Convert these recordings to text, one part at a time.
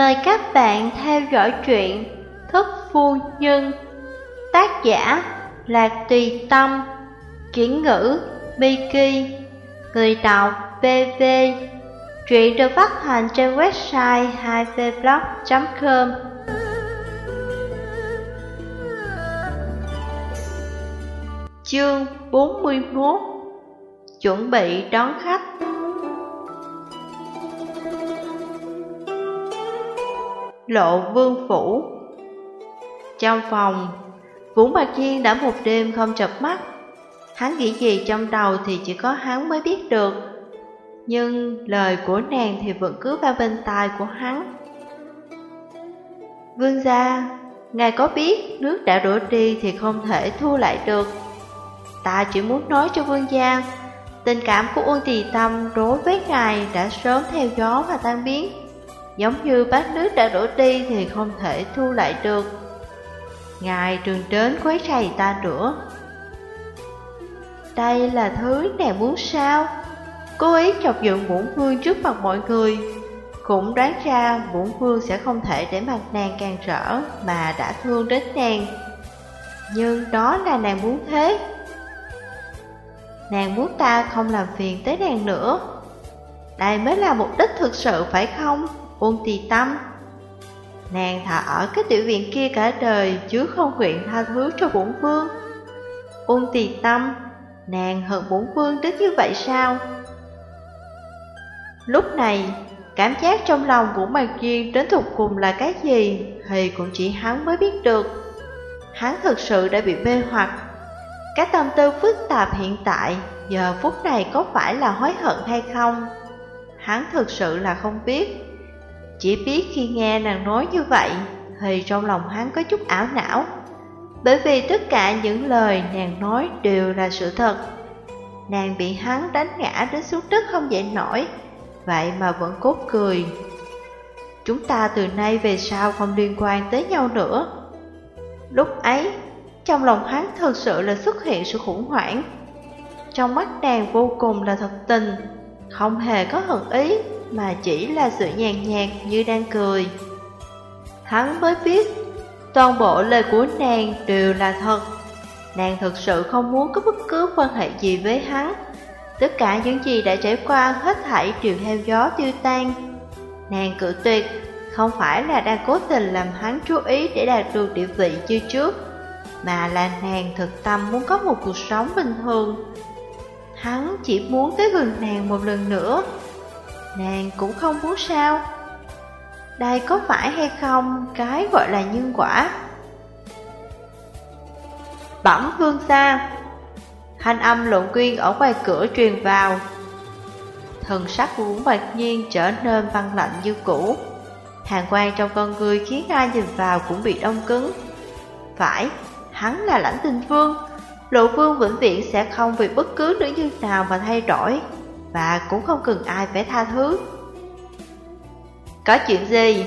Mời các bạn theo dõi truyện Thức Phu Nhân. Tác giả Lạc Tùy Tâm. Chuyển ngữ, Miki. Người đọc BV Truyện được phát hành trên website 2vblog.com Chương 41 Chuẩn bị đón khách. Lộ Vương Phủ. Trong phòng, Vũ Mạc Nhiên đã một đêm không chập mắt. Hắn nghĩ gì trong đầu thì chỉ có hắn mới biết được. Nhưng lời của nàng thì vẫn cứ vào bên tai của hắn. Vương gia, ngài có biết nước đã đổ đi thì không thể thu lại được. Ta chỉ muốn nói cho vương gia Tình cảm của Uông Tỳ Tâm đối với ngài đã sớm theo gió và tan biến. Giống như bát nước đã đổ đi thì không thể thu lại được. Ngài trường đến quấy rầy ta nữa. Đây là thứ nàng muốn sao? Cố ý chọc giận bổn vương trước mặt mọi người, Cũng đoán ra bổn vương sẽ không thể để mặt nàng càng rỡ Mà đã thương đến nàng. Nhưng đó là nàng muốn thế. Nàng muốn ta không làm phiền tới nàng nữa. Đây mới là mục đích thực sự phải không? Ôn tì tâm. Nàng thả ở cái tiểu viện kia cả đời Chứ không nguyện tha thứ cho bổn vương. Ôn tì tâm, Nàng hận bổn vương đến như vậy sao? Lúc này, Cảm giác trong lòng của Mạc Duyên đến thuộc cùng là cái gì Thì cũng chỉ hắn mới biết được. Hắn thực sự đã bị mê hoặc. Cái tâm tư phức tạp hiện tại, Giờ phút này có phải là hối hận hay không? Hắn thực sự là không biết chỉ biết khi nghe nàng nói như vậy Thì trong lòng hắn có chút ảo não. Bởi vì tất cả những lời nàng nói đều là sự thật. Nàng bị hắn đánh ngã đến xuống đất không dậy nổi Vậy mà vẫn cốt cười. Chúng ta từ nay về sau không liên quan tới nhau nữa. Lúc ấy, trong lòng hắn thật sự là xuất hiện sự khủng hoảng. Trong mắt nàng vô cùng là thật tình Không hề có hận ý mà chỉ là sự nhàn nhạt như đang cười. Hắn mới biết, toàn bộ lời của nàng đều là thật. Nàng thực sự không muốn có bất cứ quan hệ gì với hắn. Tất cả những gì đã trải qua hết thảy đều theo gió tiêu tan. Nàng cự tuyệt, không phải là đang cố tình làm hắn chú ý để đạt được địa vị như trước, mà là nàng thực tâm muốn có một cuộc sống bình thường. Hắn chỉ muốn tới gần nàng một lần nữa, Nàng cũng không muốn sao? Đây có phải hay không? Cái gọi là nhân quả. Bẩm vương xa Thanh âm lộn quyên ở ngoài cửa truyền vào. Thần sắc của Vũ Bạch Nhiên trở nên văn lạnh như cũ. Hàng quan trong con người khiến ai nhìn vào cũng bị đông cứng. Phải, hắn là lãnh tình vương. Lộ vương vĩnh viễn sẽ không vì bất cứ nữ nhân nào mà thay đổi và cũng không cần ai phải tha thứ. Có chuyện gì?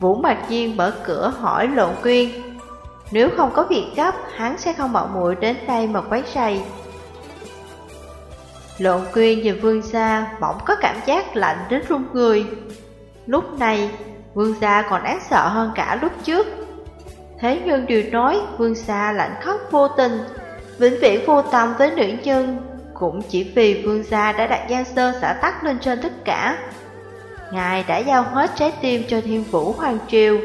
Vũ Mạc Nhiên mở cửa hỏi Lộn Quyên. Nếu không có việc gấp, hắn sẽ không mạo muội đến đây mà quấy rầy. Lộn Quyên nhìn Vương Gia bỗng có cảm giác lạnh đến run người. Lúc này, Vương Gia còn đáng sợ hơn cả lúc trước. Thế nhưng điều nói Vương Gia lạnh khóc vô tình, vĩnh viễn vô tâm với nữ nhân cũng chỉ vì vương gia đã đặt Giang Sơn xã tắc lên trên tất cả. Ngài đã giao hết trái tim cho thiên vũ hoàng triều,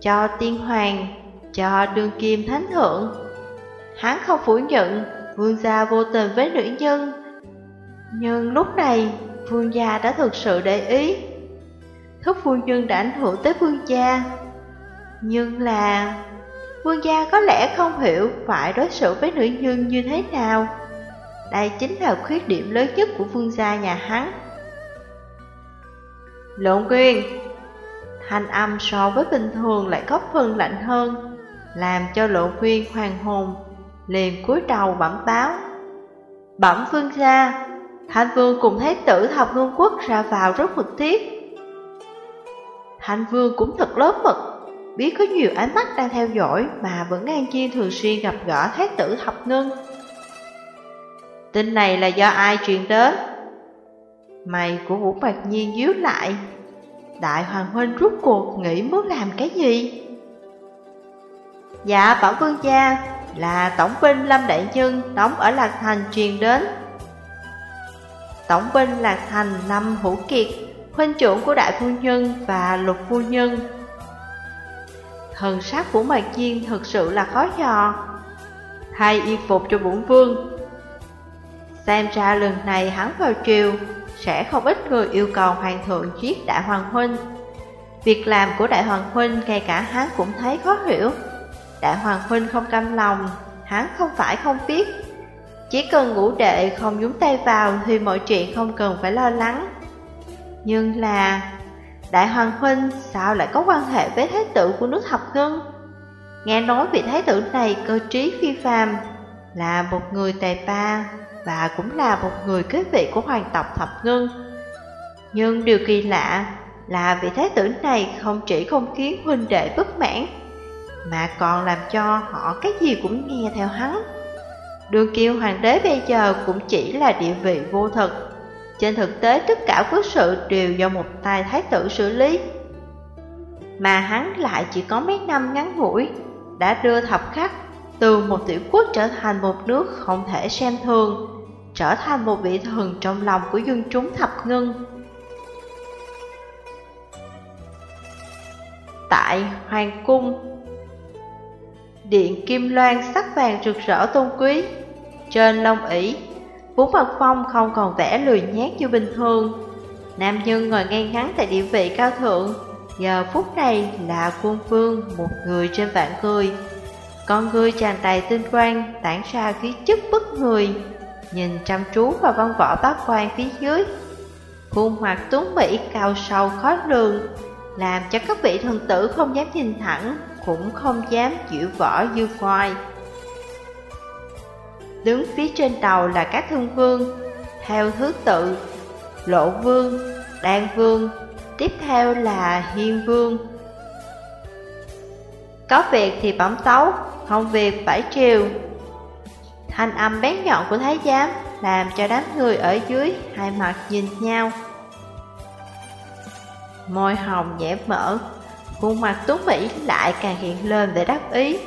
Cho tiên hoàng, Cho đương kim thánh thượng. Hắn không phủ nhận Vương gia vô tình với nữ nhân, Nhưng lúc này Vương gia đã thực sự để ý. Thức phu nhân đã ảnh hưởng tới vương gia, Nhưng là Vương gia có lẽ không hiểu phải đối xử với nữ nhân như thế nào đây chính là khuyết điểm lớn nhất của vương gia nhà hắn Lộn quyên Thanh âm so với bình thường lại có phần lạnh hơn, Làm cho lộn quyên hoàng hồn Liền cúi đầu bẩm báo. Bẩm vương gia, Thanh vương cùng thái tử thập ngôn quốc ra vào rất mật thiết. Thanh vương cũng thật lớn mật, Biết có nhiều ánh mắt đang theo dõi Mà vẫn ngang nhiên thường xuyên gặp gỡ thái tử thập ngân Tin này là do ai truyền đến? Mày của Vũ Bạch Nhiên díu lại Đại Hoàng Huynh rút cuộc nghĩ muốn làm cái gì? Dạ Bảo Vương Gia, là Tổng binh Lâm Đại Nhân đóng ở Lạc Thành truyền đến Tổng binh Lạc Thành Lâm Hữu Kiệt, Huynh trưởng của Đại Phu Nhân và Lục Phu Nhân Thần sắc của Mạc Chiên thực sự là khó dò Thay y phục cho bổn vương Xem ra lần này hắn vào triều Sẽ không ít người yêu cầu hoàng thượng giết đại hoàng huynh. Việc làm của đại hoàng huynh ngay cả hắn cũng thấy khó hiểu. Đại hoàng huynh không cam lòng, Hắn không phải không biết. Chỉ cần ngũ đệ không nhúng tay vào Thì mọi chuyện không cần phải lo lắng. Nhưng là Đại hoàng huynh sao lại có quan hệ với thái tử của nước thập ngân? Nghe nói vị thái tử này cơ trí phi phàm, Là một người tài ba. Và cũng là một người kế vị của hoàng tộc thập ngân. Nhưng điều kỳ lạ là vị thái tử này không chỉ không khiến huynh đệ bất mãn, Mà còn làm cho họ cái gì cũng nghe theo hắn. Đường kiêu hoàng đế bây giờ cũng chỉ là địa vị vô thực. Trên thực tế, tất cả quốc sự đều do một tài thái tử xử lý. Mà hắn lại chỉ có mấy năm ngắn ngủi, đã đưa thập khắc từ một tiểu quốc trở thành một nước không thể xem thường, trở thành một vị thần trong lòng của dân chúng thập ngân. Tại Hoàng Cung Điện kim loan sắc vàng rực rỡ tôn quý. Trên lông ỷ Vũ Mặt Phong không còn vẻ lười nhát như bình thường. Nam nhân ngồi ngay ngắn tại địa vị cao thượng Giờ phút này là quân vương một người trên vạn người. Con người tràn đầy tinh quang tản ra khí chất bất người Nhìn chăm chú vào văn võ bát quan phía dưới. Khuôn mặt tuấn mỹ cao sâu khó lường Làm cho các vị thần tử không dám nhìn thẳng Cũng không dám chịu võ dư khoai Đứng phía trên đầu là các thương vương Theo thứ tự Lộ vương, đan vương, Tiếp theo là Hiên Vương. Có việc thì bấm tấu, không việc phải triều Thanh âm bén nhọn của Thái Giám Làm cho đám người ở dưới hai mặt nhìn nhau. Môi hồng nhẹ mở, Khuôn mặt tuấn Mỹ lại càng hiện lên để đáp ý.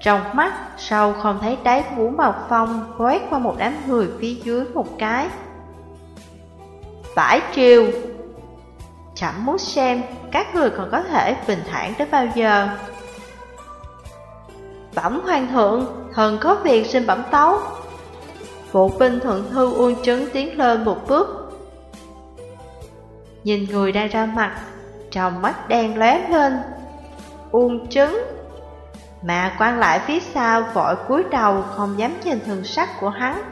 Trong mắt, sâu không thấy đáy vũ màu phong Quét qua một đám người phía dưới một cái. Phải triều Chẳng muốn xem các người còn có thể bình thản tới bao giờ. Bẩm hoàng thượng, thần có việc xin bẩm tấu. Bộ binh thượng thư uôn trấn tiến lên một bước. Nhìn người đang ra mặt, trong mắt đen lóe lên. Uôn trấn Mà quan lại phía sau vội cúi đầu không dám nhìn thần sắc của hắn.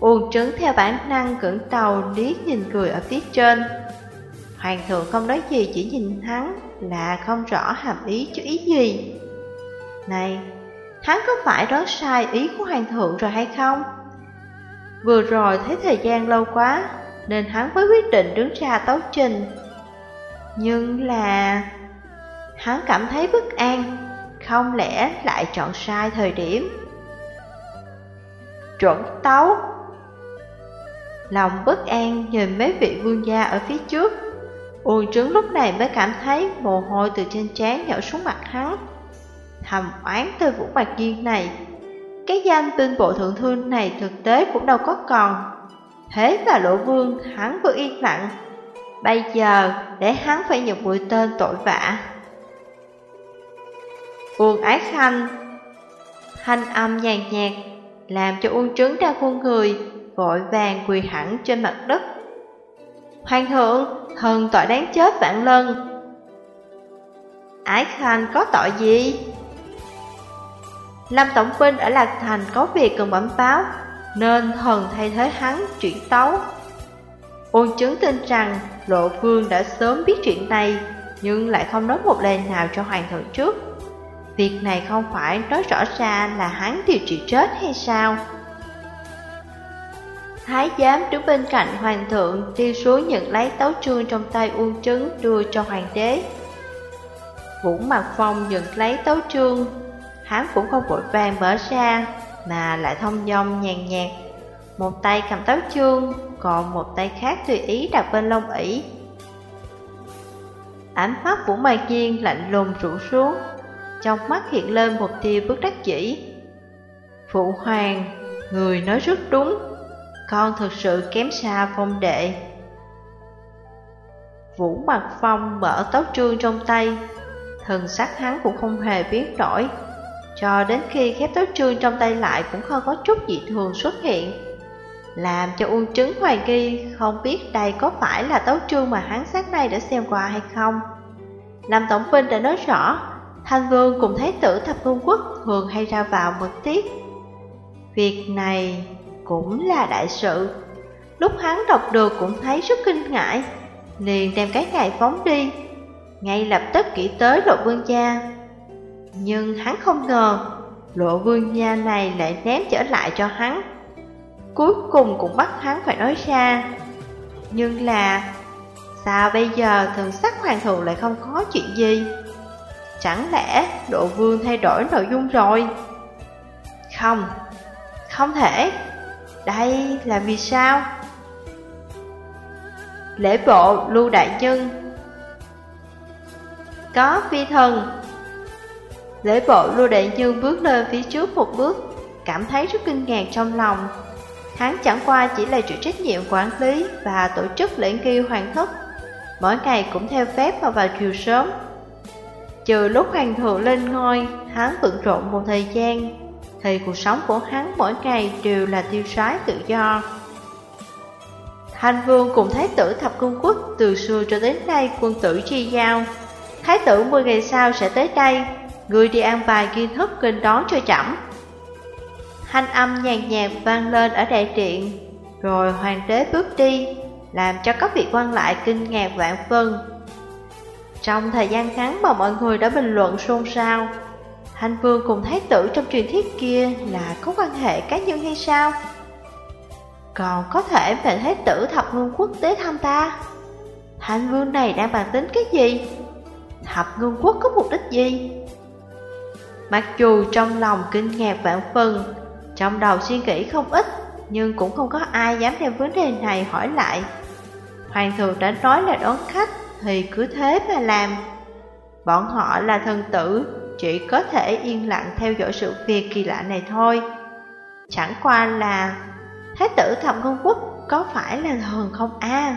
Uông trứng theo bản năng cẩn đầu liếc nhìn cười ở phía trên. Hoàng thượng không nói gì chỉ nhìn hắn là không rõ hàm ý chú ý gì. Này, hắn có phải đoán sai ý của hoàng thượng rồi hay không? Vừa rồi thấy thời gian lâu quá Nên hắn mới quyết định đứng ra tấu trình. Nhưng là... Hắn cảm thấy bất an Không lẽ lại chọn sai thời điểm? Chuẩn tấu. Lòng bất an nhìn mấy vị vương gia ở phía trước. Uông trứng lúc này mới cảm thấy mồ hôi từ trên trán nhỏ xuống mặt hắn. Thầm oán từ vũ bạc duyên này Cái danh tinh bộ thượng thư này thực tế cũng đâu có còn Thế và lộ vương hắn vừa yên lặng Bây giờ để hắn phải nhận mũi tên tội vạ Uông ái khanh Thanh âm nhàn nhạt Làm cho uông trứng ra khuôn người vội vàng quỳ hẳn trên mặt đất. Hoàng thượng, thần tội đáng chết vạn lần. Ái Khanh có tội gì? Lâm Tổng binh ở Lạc Thành có việc cần bẩm báo, nên thần thay thế hắn chuyển tấu. Ôn chứng tin rằng Lộ Vương đã sớm biết chuyện này, nhưng lại không nói một lời nào cho Hoàng thượng trước. Việc này không phải nói rõ ra là hắn điều trị chết hay sao? Thái giám đứng bên cạnh hoàng thượng đi xuống nhận lấy tấu trương trong tay uôn trứng đưa cho hoàng đế. Vũ Mạc Phong nhận lấy tấu trương, hắn cũng không vội vàng mở ra, mà lại thông dong nhàn nhạt. Một tay cầm tấu trương, còn một tay khác tùy ý đặt bên lông ỉ. Ánh mắt Vũ Mai Kiên lạnh lùng rủ xuống Trong mắt hiện lên một tia bức đắc dĩ Phụ hoàng, người nói rất đúng Con thực sự kém xa phong đệ Vũ Mặt Phong mở tấu trương trong tay Thần sắc hắn cũng không hề biến đổi cho đến khi khép tấu trương trong tay lại cũng không có chút dị thường xuất hiện. Làm cho Uông Trứng hoài nghi, Không biết đây có phải là tấu trương mà hắn sáng nay đã xem qua hay không. Lâm Tổng Vinh đã nói rõ, Thanh Vương cùng Thái tử Thập Vương Quốc thường hay ra vào mật tiết. Việc này cũng là đại sự. Lúc hắn đọc được cũng thấy rất kinh ngại, liền đem cái này phóng đi. Ngay lập tức kỹ tới lộ vương gia nhưng hắn không ngờ Lộ vương gia này lại ném trở lại cho hắn. Cuối cùng cũng bắt hắn phải nói ra. Nhưng là, Sao bây giờ thần sắc hoàng thượng lại không có chuyện gì? Chẳng lẽ độ vương thay đổi nội dung rồi? Không Không thể. Đây là vì sao? Lễ bộ lưu đại nhân. Có phi thần Lễ bộ lưu đại dương bước lên phía trước một bước Cảm thấy rất kinh ngạc trong lòng. Hắn chẳng qua chỉ là chịu trách nhiệm quản lý Và tổ chức lễ nghi hoàng thất Mỗi ngày cũng theo phép mà vào chiều sớm. Trừ lúc hoàng thượng lên ngôi Hắn bận rộn một thời gian. Thì cuộc sống của hắn mỗi ngày đều là tiêu sái tự do. Thanh Vương cùng Thái tử Thập Cung Quốc từ xưa cho đến nay quân tử chi giao. Thái tử 10 ngày sau sẽ tới đây, người đi ăn bài kiến thức kinh đón cho chậm. Thanh âm nhàn nhạt vang lên ở đại điện, rồi hoàng đế bước đi, làm cho các vị quan lại kinh ngạc vạn phân. Trong thời gian ngắn mà mọi người đã bình luận xôn xao, Thanh Vương cùng Thái tử trong truyền thuyết kia là có quan hệ cá nhân hay sao? Còn có thể về thái tử thập ngôn quốc tế thăm ta Thanh vương này đang bàn tính cái gì? Thập ngôn quốc có mục đích gì? Mặc dù trong lòng kinh ngạc vạn phần, Trong đầu suy nghĩ không ít, Nhưng cũng không có ai dám đem vấn đề này hỏi lại. Hoàng thượng đã nói là đón khách Thì cứ thế mà làm. Bọn họ là thần tử, Chỉ có thể yên lặng theo dõi sự việc kỳ lạ này thôi. Chẳng qua là Thái tử thẩm công quốc có phải là thần không a?